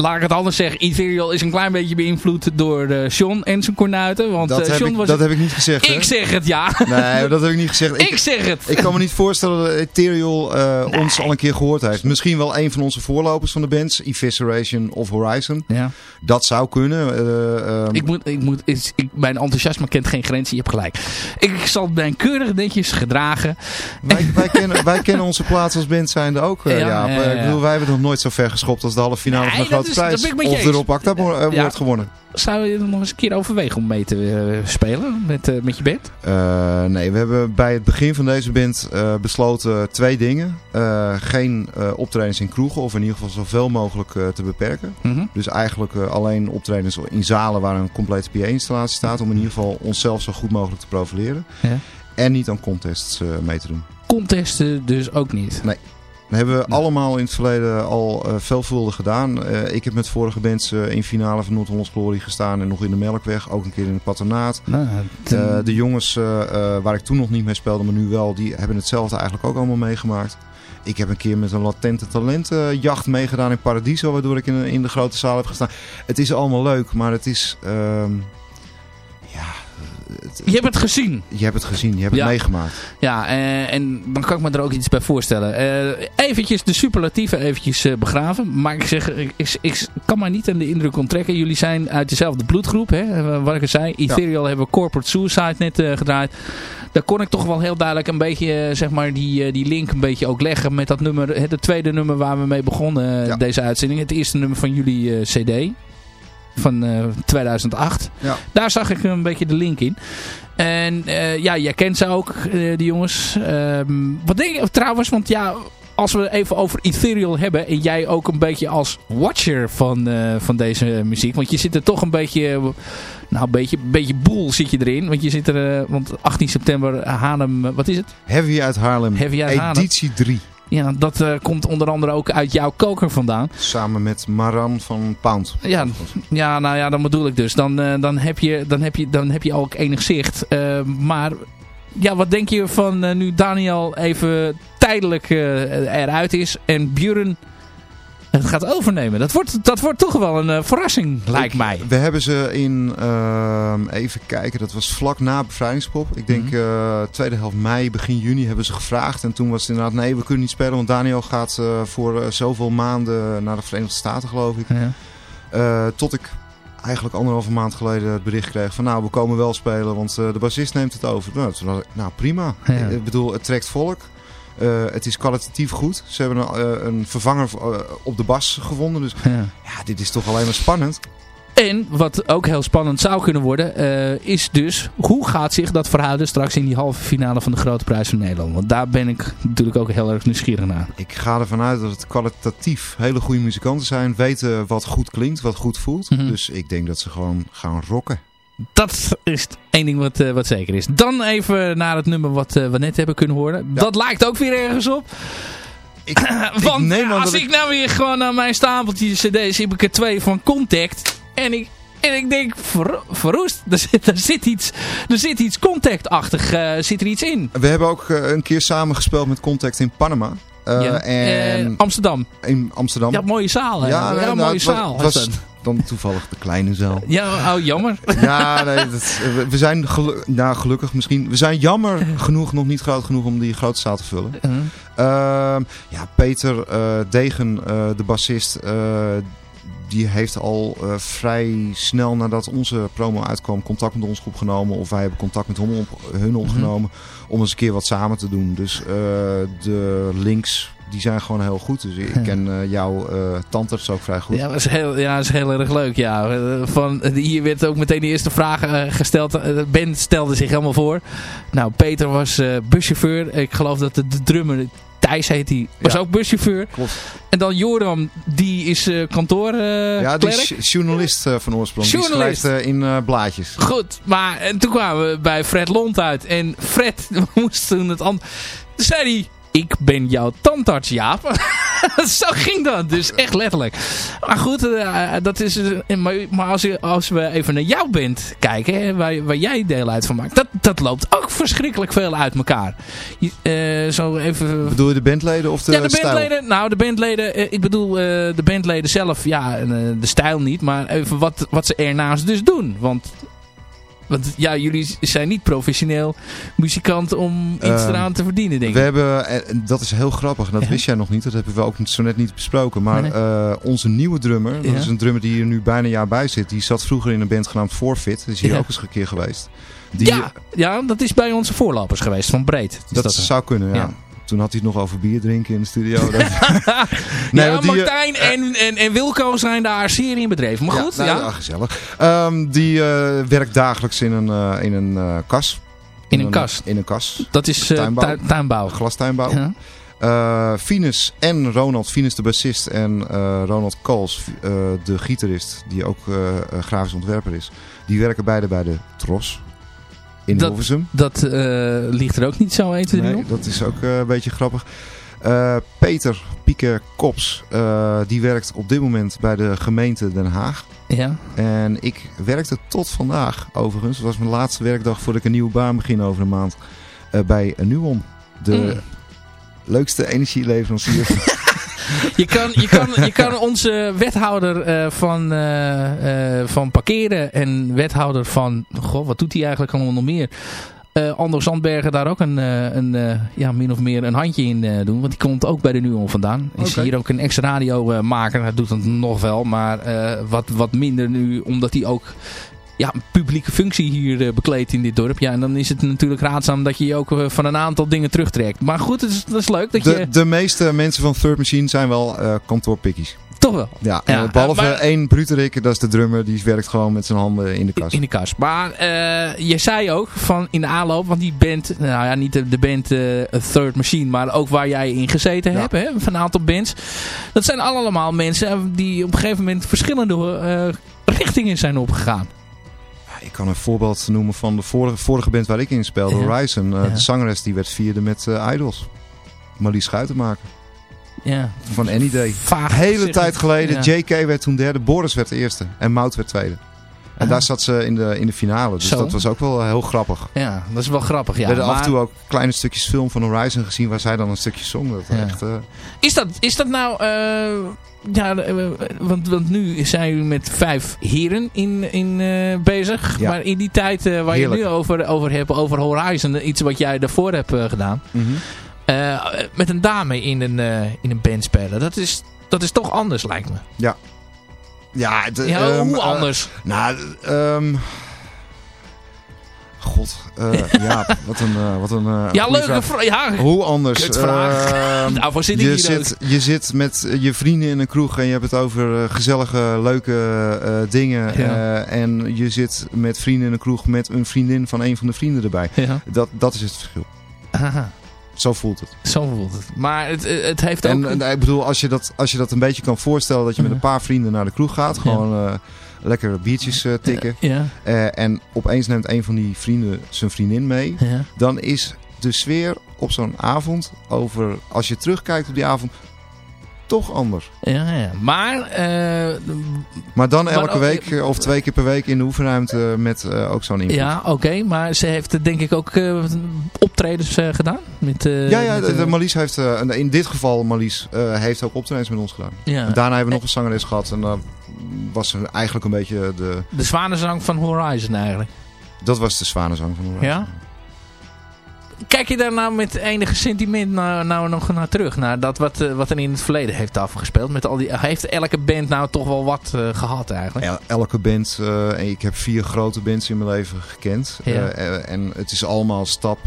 Speaker 2: laat ik het anders zeggen. Ethereal is een klein beetje beïnvloed door uh, Sean en zijn kornuiten. Want,
Speaker 4: dat,
Speaker 2: uh,
Speaker 4: heb, ik,
Speaker 2: was
Speaker 4: dat heb ik niet gezegd.
Speaker 2: Ik zeg het, ja.
Speaker 4: Nee, dat heb ik niet gezegd. (laughs)
Speaker 2: Ik, ik zeg het.
Speaker 4: Ik kan me niet voorstellen dat Ethereal uh, nee. ons al een keer gehoord heeft. Misschien wel een van onze voorlopers van de bands. Evisceration of Horizon.
Speaker 2: Ja.
Speaker 4: Dat zou kunnen. Um...
Speaker 2: Ik moet, ik moet, ik, mijn enthousiasme kent geen grenzen. Je hebt gelijk. Ik zal mijn keurig netjes gedragen.
Speaker 4: Wij, wij, kennen, wij kennen onze plaats als band zijnde ook, ja, ja, ja, Ik bedoel, wij hebben nog nooit zo ver geschopt als de halve finale
Speaker 2: nee,
Speaker 4: van de grote Of de Rob Acta wordt ja. gewonnen.
Speaker 2: Zou je er nog eens een keer overwegen om mee te uh, spelen met, uh, met je band?
Speaker 4: Uh, nee, we hebben bij het begin van deze band besloten twee dingen. geen optredens in kroegen of in ieder geval zoveel mogelijk te beperken.
Speaker 2: Mhm.
Speaker 4: Mm -hmm. Dus eigenlijk alleen optredens in zalen waar een complete PA-installatie staat. Om in ieder geval onszelf zo goed mogelijk te profileren.
Speaker 2: Ja.
Speaker 4: En niet aan contests mee te doen.
Speaker 2: Contesten dus ook niet?
Speaker 4: Nee. Dat hebben we allemaal in het verleden al uh, veelvuldig gedaan. Uh, ik heb met vorige bands uh, in finale van Noord-Hollands Glory gestaan en nog in de Melkweg. Ook een keer in het patronaat.
Speaker 2: Nou,
Speaker 4: ten... de jongens waar ik toen nog niet mee speelde, maar nu wel, die hebben hetzelfde eigenlijk ook allemaal meegemaakt. Ik heb een keer met een latente talentenjacht meegedaan in Paradiso, waardoor ik in, in, de grote zaal heb gestaan. Het is allemaal leuk, maar het is...
Speaker 2: je hebt het gezien.
Speaker 4: Je hebt het gezien, je hebt
Speaker 2: ja.
Speaker 4: het meegemaakt.
Speaker 2: Ja, en, en, dan kan ik me er ook iets bij voorstellen. Uh, eventjes de superlatieven eventjes uh, begraven. Maar ik zeg, ik, ik, ik, kan maar niet aan de indruk onttrekken. Jullie zijn uit dezelfde bloedgroep, hè, wat ik al zei. Ethereal ja. hebben we Corporate Suicide net gedraaid. Daar kon ik toch wel heel duidelijk een beetje, zeg maar, die, die link een beetje ook leggen met dat nummer. Het tweede nummer waar we mee begonnen, ja. deze uitzending. Het eerste nummer van jullie cd van uh, 2008.
Speaker 4: Ja.
Speaker 2: Daar zag ik een beetje de link in. En uh, ja, jij kent ze ook, uh, die jongens. Um, wat denk je trouwens, want ja, als we even over Ethereal hebben en jij ook een beetje als watcher van, uh, van deze muziek, want je zit er toch een beetje, nou een beetje, beetje boel zit je erin, want je zit er, want 18 september Haarlem, wat is het?
Speaker 4: Heavy uit Haarlem,
Speaker 2: Heavy uit Haarlem.
Speaker 4: editie 3.
Speaker 2: Ja, dat uh, komt onder andere ook uit jouw koker vandaan.
Speaker 4: Samen met Maran van Pound.
Speaker 2: Ja, ja nou ja, dan bedoel ik dus. Dan, uh, dan, heb, je, dan, heb, je, dan heb je ook enig zicht. Uh, maar ja, wat denk je van nu Daniel even tijdelijk eruit is en Buren het gaat overnemen. Dat wordt, dat wordt toch wel een uh, verrassing, lijkt
Speaker 4: ik,
Speaker 2: mij.
Speaker 4: We hebben ze in, uh, even kijken, dat was vlak na Bevrijdingspop. Ik denk mm -hmm. uh, tweede helft mei, begin juni hebben ze gevraagd. En toen was het inderdaad, nee, we kunnen niet spelen. Want Daniel gaat voor zoveel maanden naar de Verenigde Staten, geloof ik.
Speaker 2: Ja.
Speaker 4: tot ik eigenlijk anderhalve maand geleden het bericht kreeg van nou, we komen wel spelen, want de bassist neemt het over. Nou, ik, nou prima.
Speaker 2: Ja.
Speaker 4: Ik bedoel, het trekt volk. Uh, het is kwalitatief goed. Ze hebben een, uh, een vervanger uh, op de bas gevonden. Dus
Speaker 2: ja.
Speaker 4: ja. dit is toch alleen maar spannend.
Speaker 2: En wat ook heel spannend zou kunnen worden, is dus hoe gaat zich dat verhouden straks in die halve finale van de Grote Prijs van Nederland. Want daar ben ik natuurlijk ook heel erg nieuwsgierig naar.
Speaker 4: Ik ga ervan uit dat het kwalitatief hele goede muzikanten zijn. Weten wat goed klinkt, wat goed voelt.
Speaker 2: Mhm.
Speaker 4: Dus ik denk dat ze gewoon gaan rocken.
Speaker 2: Dat is één ding wat, uh, wat zeker is. Dan even naar het nummer wat uh, we net hebben kunnen horen. Ja. Dat lijkt ook weer ergens op.
Speaker 4: Ik, (laughs)
Speaker 2: Want
Speaker 4: ik neem
Speaker 2: als
Speaker 4: ik...
Speaker 2: ik nou weer gewoon naar mijn stapeltje cd's heb ik er twee van Contact. En ik, en ik denk, ver, verroest, er zit, er zit iets, er zit iets Contact-achtig, uh, zit er iets in.
Speaker 4: We hebben ook een keer samen gespeeld met Contact in Panama.
Speaker 2: ja.
Speaker 4: en
Speaker 2: Amsterdam.
Speaker 4: In Amsterdam.
Speaker 2: Ja, mooie zaal.
Speaker 4: Ja,
Speaker 2: ja
Speaker 4: nou,
Speaker 2: mooie
Speaker 4: het
Speaker 2: zaal.
Speaker 4: Was, was dan toevallig de kleine zaal.
Speaker 2: Ja, oh, jammer.
Speaker 4: Ja, nee, dat, we zijn gelu nou, gelukkig misschien. We zijn jammer genoeg nog niet groot genoeg om die grote zaal te vullen.
Speaker 2: Uh -huh.
Speaker 4: uh, ja, Peter uh, Degen, uh, de bassist, die heeft al vrij snel nadat onze promo uitkwam contact met ons opgenomen. Of wij hebben contact met hun, op, hun opgenomen -huh. om eens een keer wat samen te doen. Dus de links die zijn gewoon heel goed. Dus ik (laughs) ken uh, jouw uh, tandarts ook vrij goed.
Speaker 2: Ja, dat is heel, ja, is heel erg leuk. Ja. Van, hier werd ook meteen de eerste vraag uh, gesteld. ben stelde zich helemaal voor. Nou, Peter was buschauffeur. Ik geloof dat de, de drummer... Thijs heet hij. Was ja. ook buschauffeur.
Speaker 4: Klopt.
Speaker 2: En dan Joram, die is kantoor
Speaker 4: Ja, die is journalist van oorsprong.
Speaker 2: Journalist.
Speaker 4: Die schrijft in blaadjes.
Speaker 2: Goed, maar en toen kwamen we bij Fred Lont uit. En Fred (laughs) moest toen het... Zei hij ik ben jouw tandarts, Jaap. (laughs) Zo ging dat. Dus echt letterlijk. Maar goed, uh, dat is, uh, maar, als, je, als we even naar jouw band kijken, hè, waar, waar jij deel uit van maakt, dat, dat loopt ook verschrikkelijk veel uit elkaar. Je, uh, zo even...
Speaker 4: Bedoel je de bandleden of de
Speaker 2: Ja, de
Speaker 4: stijl?
Speaker 2: bandleden. Nou, de bandleden, ik bedoel de bandleden zelf, ja, de stijl niet, maar even wat, wat ze ernaast dus doen. Want want ja, jullie zijn niet professioneel muzikant om iets
Speaker 4: Uh,
Speaker 2: eraan te verdienen, denk
Speaker 4: We
Speaker 2: ik.
Speaker 4: hebben, en dat is heel grappig, en dat
Speaker 2: Ja.
Speaker 4: wist jij nog niet, dat hebben we ook zo net niet besproken. Maar
Speaker 2: Nee.
Speaker 4: eh, onze nieuwe drummer, dat
Speaker 2: Ja.
Speaker 4: is een drummer die hier nu bijna een jaar bij zit, die zat vroeger in een band genaamd Forfeit. Die is hier
Speaker 2: Ja.
Speaker 4: ook eens een keer geweest. Die,
Speaker 2: ja, ja, dat is bij onze voorlopers geweest, van Breed. Is
Speaker 4: dat,
Speaker 2: dat
Speaker 4: zou kunnen, ja.
Speaker 2: Ja.
Speaker 4: Toen had hij het nog over bier drinken in de studio. Dat- (laughs)
Speaker 2: ja,
Speaker 4: die, eh,
Speaker 2: Martijn en, en, en Wilco zijn daar zeer in bedreven. Maar goed, ja.
Speaker 4: nou, ja, gezellig. Ehm, die eh, werkt dagelijks in een, eh, in een kas.
Speaker 2: In een kas.
Speaker 4: In een kas.
Speaker 2: dat is
Speaker 4: Tuinbouw.
Speaker 2: tuin- tuinbouw.
Speaker 4: Glastuinbouw.
Speaker 2: Ja.
Speaker 4: Finus en Ronald, Finus de bassist en Ronald Kools, de gitarist, die ook grafisch ontwerper is. Die werken beide bij de Tros in
Speaker 2: Dat-
Speaker 4: Hilversum.
Speaker 2: Dat eh, ligt er ook niet zo 1, 2, 3
Speaker 4: Nee,
Speaker 2: op.
Speaker 4: dat is ook eh, een beetje grappig. Eh, Peter Pieker Kops, die werkt op dit moment bij de gemeente Den Haag.
Speaker 2: Ja.
Speaker 4: En ik werkte tot vandaag, overigens. Het was mijn laatste werkdag voordat ik een nieuwe baan begin over een maand. bij Nuon. De
Speaker 2: Mm.
Speaker 4: leukste energieleverancier. (laughs)
Speaker 2: Je kan, je, kan, je kan onze wethouder eh, van, eh, eh, van parkeren en wethouder van... Goh, wat doet hij eigenlijk allemaal nog meer? Eh Andor Zandbergen daar ook een, een, ja, min of meer een handje in doen. Want die komt ook bij de Nuon vandaan. Is hier ook een ex-radio eh, maker. Hij doet het nog wel, maar wat, wat minder nu. Omdat hij ook ja, een publieke functie hier eh, bekleedt in dit dorp. Ja, en dan is het natuurlijk raadzaam dat je je ook eh, van een aantal dingen terugtrekt. Maar goed, het is, dat is leuk dat je...
Speaker 4: De, de meeste mensen van Third Machine zijn wel eh kantoorpikkies.
Speaker 2: Toch wel.
Speaker 4: Ja,
Speaker 2: Ja,
Speaker 4: eh, behalve
Speaker 2: maar-
Speaker 4: één Bruterik, dat is de drummer, die werkt gewoon met zijn handen in de kast.
Speaker 2: In de kast. Maar eh, je zei ook van in de aanloop, want die band, nou ja, niet de, de band Third Machine, maar ook waar jij in gezeten
Speaker 4: Ja.
Speaker 2: hebt, hè, van een aantal bands. Dat zijn allemaal mensen die op een gegeven moment verschillende richtingen zijn opgegaan.
Speaker 4: Ik kan een voorbeeld noemen van de vorige, vorige band waar ik in speelde,
Speaker 2: Ja.
Speaker 4: Horizon. Eh,
Speaker 2: Ja.
Speaker 4: De zangeres die werd vierde met eh, Idols. Marlies Schuitenmaker
Speaker 2: Ja.
Speaker 4: van Any Day.
Speaker 2: Vaag
Speaker 4: Hele tijd geleden.
Speaker 2: Ja.
Speaker 4: JK werd toen derde, Boris werd de eerste en Mout werd tweede. En
Speaker 2: Ah.
Speaker 4: daar zat ze in de, in de finale. Dus
Speaker 2: Zo.
Speaker 4: dat was ook wel heel grappig.
Speaker 2: Ja, dat is wel grappig.
Speaker 4: We
Speaker 2: Ja.
Speaker 4: werden af
Speaker 2: Maar
Speaker 4: en toe ook kleine stukjes film van Horizon gezien waar zij dan een stukje zong. Dat
Speaker 2: Ja.
Speaker 4: echt, eh,
Speaker 2: is, dat, is dat nou... eh, ja, eh, want, want nu zijn jullie met vijf heren in, in, bezig.
Speaker 4: Ja.
Speaker 2: Maar in die tijd waar
Speaker 4: Heerlijk.
Speaker 2: je het nu over, over hebt, over Horizon, iets wat jij daarvoor hebt gedaan. Eh, met een dame in een, in een band spelen. Dat is, dat is toch anders, lijkt me.
Speaker 4: Ja, het,
Speaker 2: Ja,
Speaker 4: ehm,
Speaker 2: hoe anders?
Speaker 4: nou, ehm God, (laughs) ja, wat een, wat een
Speaker 2: ja, leuke
Speaker 4: vraag.
Speaker 2: Ja,
Speaker 4: Hoe anders?
Speaker 2: Kutvraag.
Speaker 4: Ehm, (laughs)
Speaker 2: daarvoor zit
Speaker 4: je,
Speaker 2: hier
Speaker 4: zit,
Speaker 2: ook.
Speaker 4: je zit met je vrienden in een kroeg en je hebt het over eh, gezellige, leuke eh, dingen.
Speaker 2: Ja.
Speaker 4: eh, en je zit met vrienden in een kroeg met een vriendin van een van de vrienden erbij.
Speaker 2: Ja.
Speaker 4: Dat, dat is het verschil.
Speaker 2: Haha,
Speaker 4: Zo voelt het.
Speaker 2: zo voelt het. Maar het, het heeft ook...
Speaker 4: En, en ik bedoel, als je, dat, als je dat een beetje kan voorstellen dat je met een paar vrienden naar de kroeg gaat. Gewoon eh, lekker biertjes eh, tikken.
Speaker 2: ja,
Speaker 4: eh, en opeens neemt een van die vrienden zijn vriendin mee.
Speaker 2: ja.
Speaker 4: Dan is de sfeer op zo'n avond over, als je terugkijkt op die avond, toch anders.
Speaker 2: Ja, ja. Maar, eh,
Speaker 4: Maar dan
Speaker 2: Maar
Speaker 4: elke
Speaker 2: ook-
Speaker 4: week eh, of twee keer per week in de oefenruimte met eh, ook zo'n invloed.
Speaker 2: ja, oké. maar ze heeft denk ik ook optredens gedaan. Met,
Speaker 4: ja, ja
Speaker 2: met,
Speaker 4: de, Marlies heeft, in dit geval Marlies, heeft ook optredens met ons gedaan.
Speaker 2: ja.
Speaker 4: En daarna hebben we nog een zangeres gehad en dat was eigenlijk een beetje de,
Speaker 2: De zwanenzang van Horizon eigenlijk.
Speaker 4: dat was de zwanenzang van Horizon.
Speaker 2: Ja? Kijk je daar nou met enige sentiment nou, nou nog naar terug? Naar dat wat, eh, wat er in het verleden heeft afgespeeld? Met al die, heeft elke band nou toch wel wat eh, gehad eigenlijk?
Speaker 4: El- elke band, en ik heb vier grote bands in mijn leven gekend.
Speaker 2: Ja.
Speaker 4: En het is allemaal stap,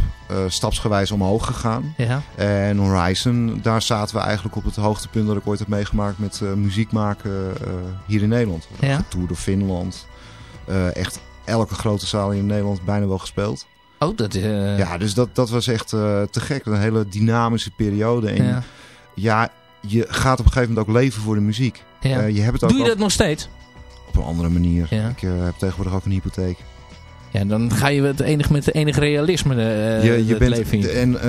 Speaker 4: stapsgewijs omhoog gegaan.
Speaker 2: Ja.
Speaker 4: En Horizon, daar zaten we eigenlijk op het hoogtepunt dat ik ooit heb meegemaakt met muziek maken hier in Nederland.
Speaker 2: Ja.
Speaker 4: Getoerd door Finland. Echt elke grote zaal in Nederland bijna wel gespeeld.
Speaker 2: Oh, dat is... eh,
Speaker 4: Ja, dus dat, dat was echt eh, te gek. Een hele dynamische periode. En ja.
Speaker 2: ja.
Speaker 4: je gaat op een gegeven moment ook leven voor de muziek.
Speaker 2: Ja.
Speaker 4: Eh, je hebt het ook
Speaker 2: Doe je dat nog steeds?
Speaker 4: op een andere manier.
Speaker 2: Ja.
Speaker 4: Ik heb tegenwoordig ook een hypotheek.
Speaker 2: Ja, dan ga je het enig met enig realisme eh
Speaker 4: je, je
Speaker 2: het
Speaker 4: bent,
Speaker 2: leven.
Speaker 4: En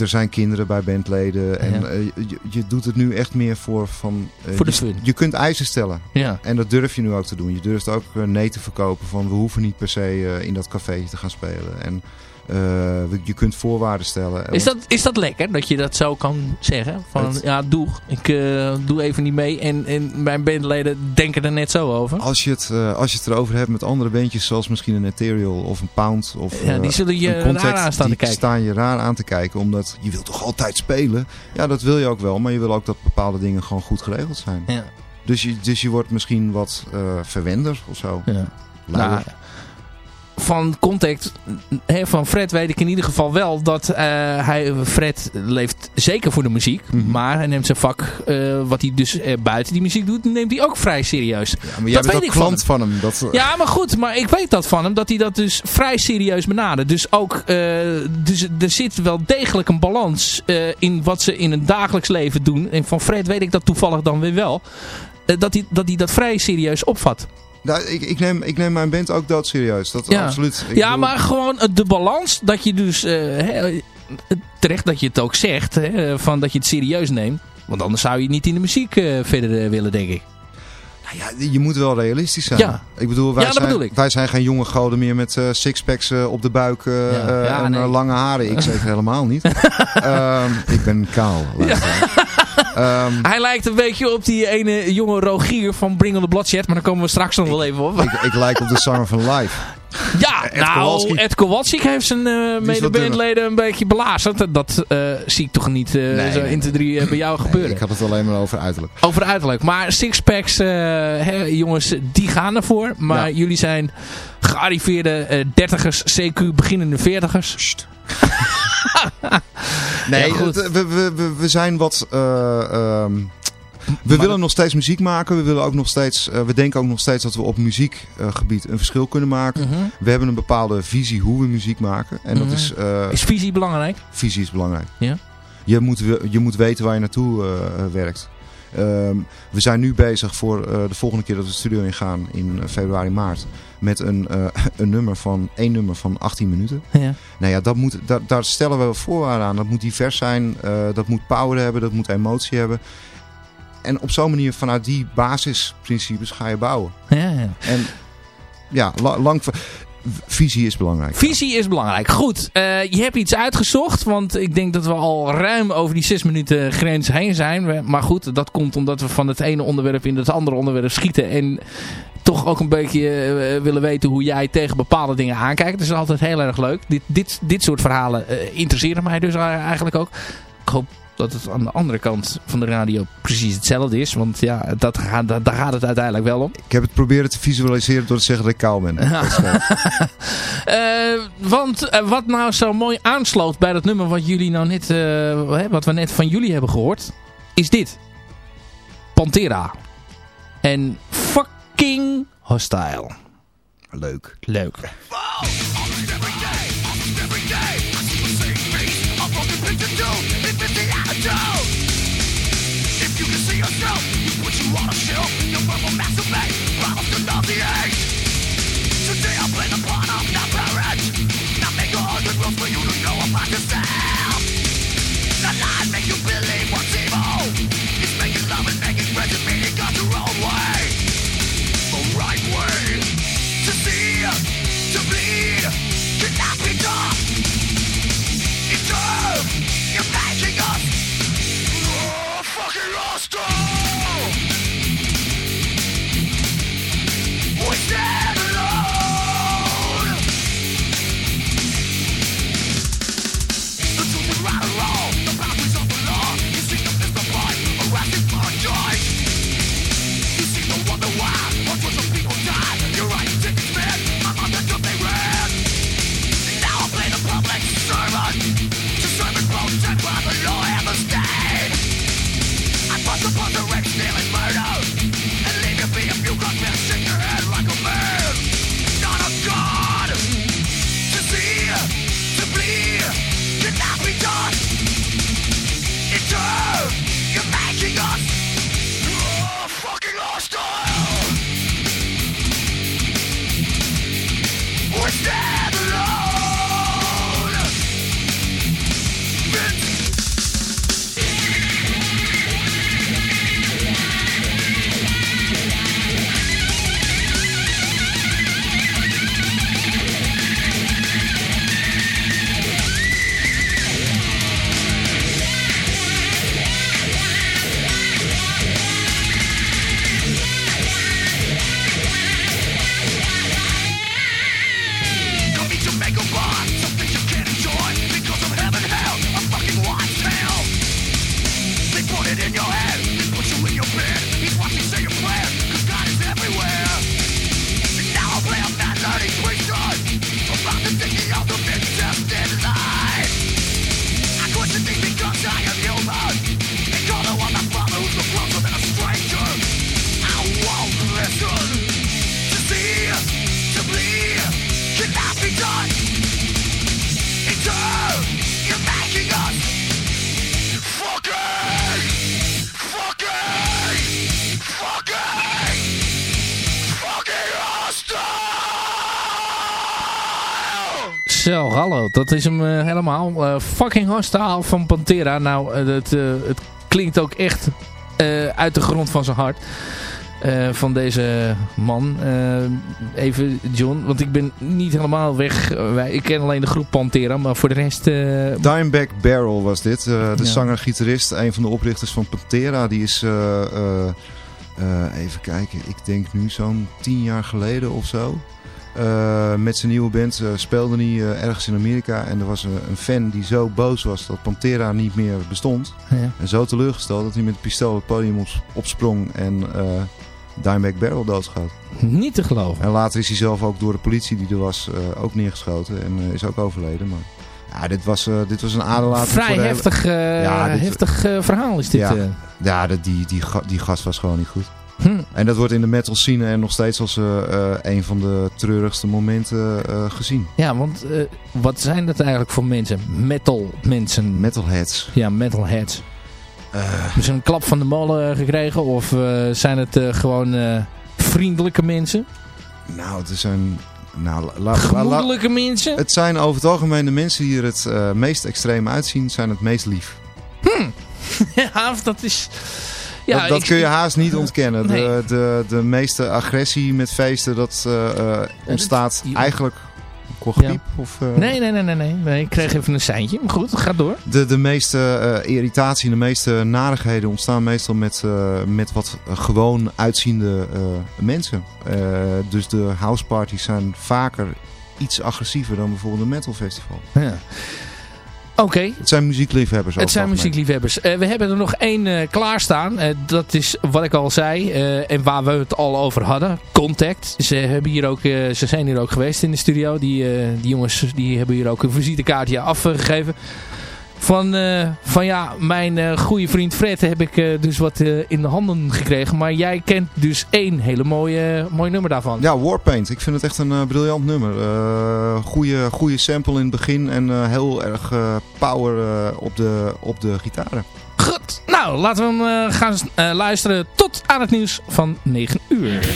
Speaker 4: er, zijn kinderen bij bandleden. En
Speaker 2: Ja.
Speaker 4: eh, je, je doet het nu echt meer voor van... eh,
Speaker 2: Voor de
Speaker 4: je, je kunt eisen stellen.
Speaker 2: Ja.
Speaker 4: En dat durf je nu ook te doen. Je durft ook eh, nee te verkopen van we hoeven niet per se in dat café te gaan spelen. En je kunt voorwaarden stellen.
Speaker 2: Is dat, is dat lekker, dat je dat zo kan zeggen? Van,
Speaker 4: Het-
Speaker 2: ja, doe, ik eh, doe even niet mee. En, en mijn bandleden denken er net zo over.
Speaker 4: Als je, het, eh, als je het erover hebt met andere bandjes zoals misschien een Ethereal of een Pound of
Speaker 2: Ja, die
Speaker 4: eh,
Speaker 2: zullen je
Speaker 4: Contact,
Speaker 2: raar aan staan te
Speaker 4: die
Speaker 2: kijken.
Speaker 4: staan je raar aan te kijken. Omdat je wilt toch altijd spelen? Ja, dat wil je ook wel. Maar je wil ook dat bepaalde dingen gewoon goed geregeld zijn.
Speaker 2: Ja.
Speaker 4: Dus je, dus je wordt misschien wat eh verwender of zo.
Speaker 2: Ja. Nou, van Contact, van Fred weet ik in ieder geval wel dat eh, hij, Fred leeft zeker voor de muziek.
Speaker 4: Mhm.
Speaker 2: Maar hij neemt zijn vak, eh, wat hij dus eh, buiten die muziek doet, neemt hij ook vrij serieus.
Speaker 4: ja, maar jij
Speaker 2: dat
Speaker 4: bent
Speaker 2: weet
Speaker 4: ook
Speaker 2: ik van
Speaker 4: klant van hem. Dat,
Speaker 2: Ja, maar goed, maar ik weet dat van hem, dat hij dat dus vrij serieus benadert. Dus ook, dus er zit wel degelijk een balans in wat ze in het dagelijks leven doen. En van Fred weet ik dat toevallig dan weer wel. dat, hij, dat hij dat vrij serieus opvat.
Speaker 4: Nou, ik, ik, neem, ik neem mijn band ook doodserieus. Dat
Speaker 2: Ja.
Speaker 4: absoluut. Ik
Speaker 2: ja,
Speaker 4: bedoel-
Speaker 2: maar gewoon eh, de balans dat je dus... eh, hè, terecht dat je het ook zegt, van dat je het serieus neemt. Want anders zou je niet in de muziek eh, verder eh, willen, denk ik.
Speaker 4: Nou ja, je moet wel realistisch zijn.
Speaker 2: Ja.
Speaker 4: Ik bedoel, wij,
Speaker 2: Ja,
Speaker 4: zijn,
Speaker 2: bedoel ik.
Speaker 4: wij zijn geen jonge goden meer met eh, sixpacks eh, op de buik eh,
Speaker 2: Ja.
Speaker 4: eh, en
Speaker 2: nee.
Speaker 4: eh, lange haren. Ik (laughs) zeker helemaal niet. (laughs) Ehm, ik ben kaal. (laughs) Ehm,
Speaker 2: Hij lijkt een beetje op die ene jonge Rogier van Bring on the Bloodshed. Maar daar komen we straks nog wel even op.
Speaker 4: ik, ik lijk op de zanger van Live.
Speaker 2: Ja,
Speaker 4: Ed
Speaker 2: nou,
Speaker 4: Kowalski.
Speaker 2: Ed Kowalski heeft zijn
Speaker 4: wat
Speaker 2: medebandleden een beetje belazerd. Dat, dat eh, zie ik toch niet eh,
Speaker 4: Nee,
Speaker 2: zo
Speaker 4: nee,
Speaker 2: in te drie bij jou gebeuren.
Speaker 4: Ik had het alleen maar over uiterlijk.
Speaker 2: Over uiterlijk. Maar sixpacks, hè, jongens, die gaan ervoor. Maar
Speaker 4: Ja.
Speaker 2: jullie zijn gearriveerde dertigers, CQ beginnende veertigers. (laughs) (laughs)
Speaker 4: Nee,
Speaker 2: Ja, goed.
Speaker 4: we, we, we, we zijn wat... eh, ehm, we willen nog steeds muziek maken. We, willen ook nog steeds, eh, we denken ook nog steeds dat we op muziekgebied een verschil kunnen maken.
Speaker 2: Mhm.
Speaker 4: We hebben een bepaalde visie hoe we muziek maken. En dat
Speaker 2: Mhm.
Speaker 4: is... eh,
Speaker 2: Is visie belangrijk?
Speaker 4: visie is belangrijk.
Speaker 2: Ja?
Speaker 4: Je moet, je moet weten waar je naartoe eh, werkt. Ehm, we zijn nu bezig voor eh, de volgende keer dat we de studio ingaan in eh, februari, maart. Met een, eh, (laughs) een nummer van één nummer van 18 minuten.
Speaker 2: Ja.
Speaker 4: Nou ja, dat moet, daar, daar stellen we voorwaarden aan. Dat moet divers zijn, eh, dat moet power hebben, dat moet emotie hebben. En op zo'n manier, vanuit die basisprincipes ga je bouwen.
Speaker 2: Ja, ja.
Speaker 4: En ja, la- lang, visie is belangrijk.
Speaker 2: Visie is belangrijk. Goed, eh, je hebt iets uitgezocht. Want ik denk dat we al ruim over die zes minuten grens heen zijn. Maar goed, dat komt omdat we van het ene onderwerp in het andere onderwerp schieten. En toch ook een beetje eh, willen weten hoe jij tegen bepaalde dingen aankijkt. Dat is altijd heel erg leuk. Dit, dit, dit soort verhalen eh, interesseren mij dus eigenlijk ook. Ik hoop dat het aan de andere kant van de radio precies hetzelfde is. Want ja, dat gaat, dat, daar gaat het uiteindelijk wel om.
Speaker 4: Ik heb het proberen te visualiseren door te zeggen dat ik kaal ben. (laughs)
Speaker 2: Eh, want eh, wat nou zo mooi aansloot bij dat nummer wat jullie nou net, eh, wat we net van jullie hebben gehoord, is dit. Pantera. En fucking hostile.
Speaker 4: Leuk.
Speaker 2: Leuk. us. Dat is hem uh, helemaal. Uh, fucking hostile van Pantera. Nou, uh, het, het klinkt ook echt uit de grond van zijn hart. van deze man. even John, want ik ben niet helemaal weg. ik ken alleen de groep Pantera, maar voor de rest...
Speaker 4: Dimeback Barrel was dit. de ja. zanger-gitarist, een van de oprichters van Pantera. Die is... even kijken, ik denk nu zo'n tien jaar geleden of zo. Uh, met zijn nieuwe band uh, speelde hij uh, ergens in Amerika. En er was een fan die zo boos was dat Pantera niet meer bestond. Ja. En zo teleurgesteld dat hij met een pistool het podium op, opsprong en Dimebag Barrel doodschoot.
Speaker 2: Niet te geloven.
Speaker 4: En later is hij zelf ook door de politie die er was ook neergeschoten en is ook overleden. Maar ja, dit was, dit was een aderlating.
Speaker 2: Vrij heftig, ja, dit, heftig verhaal is dit.
Speaker 4: Ja, ja die, die, die gast was gewoon niet goed. Hm. En dat wordt in de metal scene en nog steeds als uh, een van de treurigste momenten uh, gezien.
Speaker 2: Ja, want wat zijn dat eigenlijk voor mensen? Metal mensen?
Speaker 4: Metalheads.
Speaker 2: Ja, metalheads. Hebben ze een klap van de molen gekregen of zijn het gewoon vriendelijke mensen?
Speaker 4: Nou, het zijn... Nou,
Speaker 2: Gemoedelijke mensen?
Speaker 4: Het zijn over het algemeen de mensen die er het meest extreem uitzien, zijn het meest lief.
Speaker 2: Hm. (laughs) ja, dat is...
Speaker 4: Ja, dat, kun je haast niet ontkennen. De, de, de meeste agressie met feesten, dat uh, ontstaat eigenlijk... Ja. Of, uh...
Speaker 2: nee, nee, nee, nee, nee. Ik kreeg even een seintje. Maar goed, gaat door.
Speaker 4: De, de meeste uh, irritatie, de meeste narigheden ontstaan meestal met, uh, met wat gewoon uitziende mensen. dus de houseparties zijn vaker iets agressiever dan bijvoorbeeld een metal festival.
Speaker 2: Ja. Oké.
Speaker 4: Het zijn muziekliefhebbers.
Speaker 2: Het zijn muziekliefhebbers. Uh, we hebben er nog één uh, klaarstaan. Uh, dat is wat ik al zei. en waar we het al over hadden. Contact. Ze, hebben hier ook, ze zijn hier ook geweest in de studio. Die, die jongens die hebben hier ook een visitekaartje afgegeven. Van, uh, van ja, mijn uh, goede vriend Fred heb ik uh, dus wat in de handen gekregen. Maar jij kent dus één hele mooie, mooie nummer daarvan.
Speaker 4: Ja, Warpaint. Ik vind het echt een briljant nummer. goede, goede sample in het begin en heel erg power op, de, op de gitaren.
Speaker 2: Goed, nou laten we hem gaan luisteren tot aan het nieuws van 9 uur.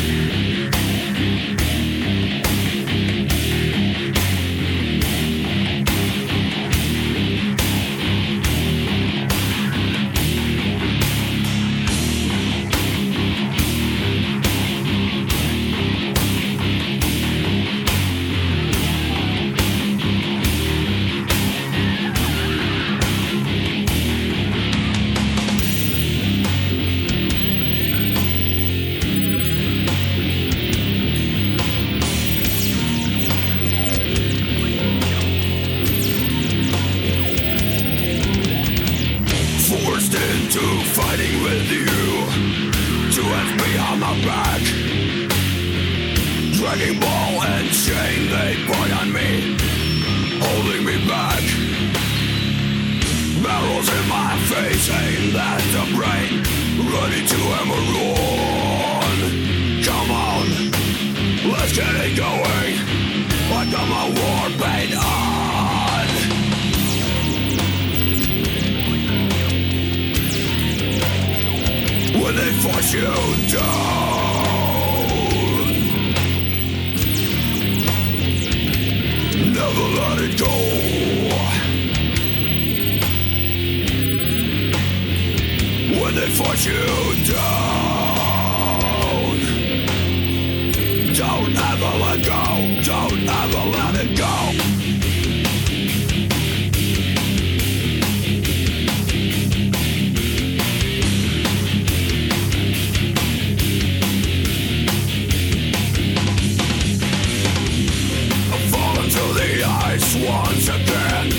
Speaker 1: once again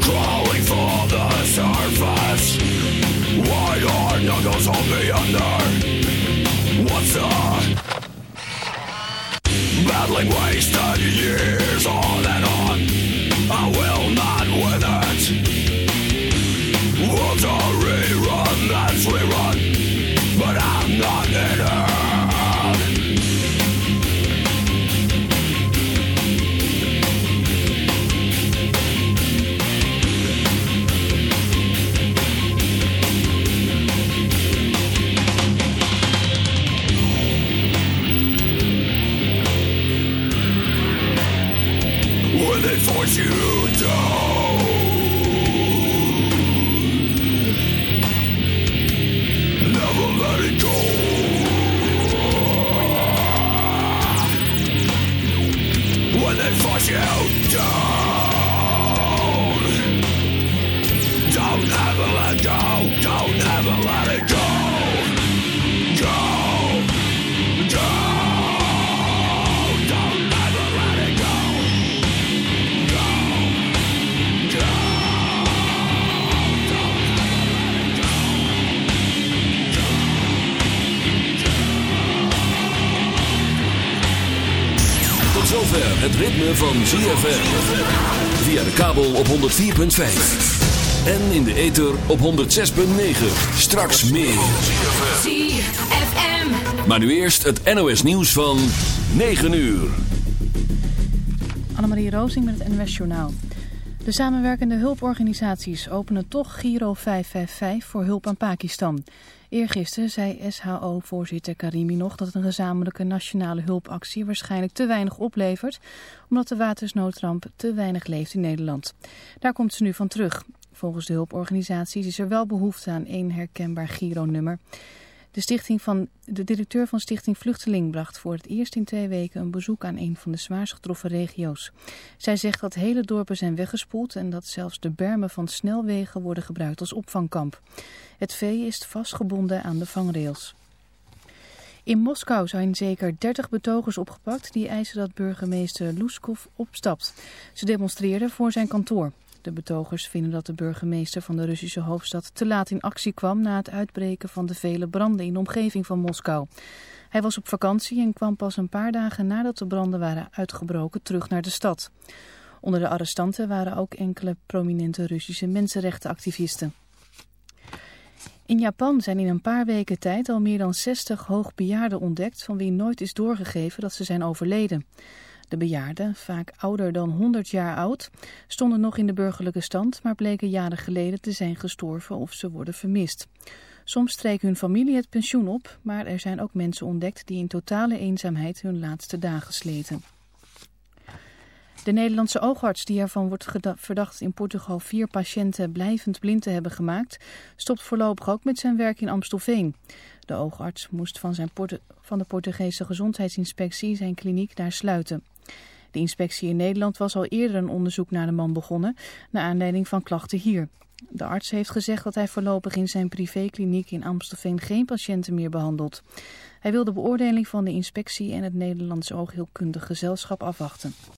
Speaker 1: Crawling for the surface Why are knuckles on the under? What's the Battling wasted years on and on I will not with it Worlds a rerun as rerun? you die. Zover het ritme van ZFM. Via de kabel op 104.5. En in de ether op 106.9. Straks meer.
Speaker 5: ZFM.
Speaker 1: Maar nu eerst het NOS nieuws van 9 uur.
Speaker 6: Annemarie Rozing met het NOS Journaal. De samenwerkende hulporganisaties openen toch Giro 555 voor hulp aan Pakistan. Eergisteren zei SHO-voorzitter Karimi nog dat een gezamenlijke nationale hulpactie waarschijnlijk te weinig oplevert, omdat de watersnoodramp te weinig leeft in Nederland. Daar komt ze nu van terug. Volgens de hulporganisaties is er wel behoefte aan één herkenbaar Giro-nummer. De, stichting van, de directeur van Stichting Vluchteling bracht voor het eerst in twee weken een bezoek aan een van de zwaarst getroffen regio's. Zij zegt dat hele dorpen zijn weggespoeld en dat zelfs de bermen van snelwegen worden gebruikt als opvangkamp. Het vee is vastgebonden aan de vangrails. In Moskou zijn zeker 30 betogers opgepakt die eisen dat burgemeester Luskov opstapt. Ze demonstreerden voor zijn kantoor. De betogers vinden dat de burgemeester van de Russische hoofdstad te laat in actie kwam na het uitbreken van de vele branden in de omgeving van Moskou. Hij was op vakantie en kwam pas een paar dagen nadat de branden waren uitgebroken terug naar de stad. Onder de arrestanten waren ook enkele prominente Russische mensenrechtenactivisten. In Japan zijn in een paar weken tijd al meer dan 60 hoogbejaarden ontdekt van wie nooit is doorgegeven dat ze zijn overleden. De bejaarden, vaak ouder dan 100 jaar oud, stonden nog in de burgerlijke stand, maar bleken jaren geleden te zijn gestorven of ze worden vermist. Soms streek hun familie het pensioen op, maar er zijn ook mensen ontdekt die in totale eenzaamheid hun laatste dagen sleten. De Nederlandse oogarts die ervan wordt verdacht in Portugal vier patiënten blijvend blind te hebben gemaakt, stopt voorlopig ook met zijn werk in Amstelveen. De oogarts moest van, zijn van de Portugese gezondheidsinspectie zijn kliniek daar sluiten. De inspectie in Nederland was al eerder een onderzoek naar de man begonnen, naar aanleiding van klachten hier. De arts heeft gezegd dat hij voorlopig in zijn privékliniek in Amstelveen geen patiënten meer behandelt. Hij wil de beoordeling van de inspectie en het Nederlandse oogheelkundig gezelschap afwachten.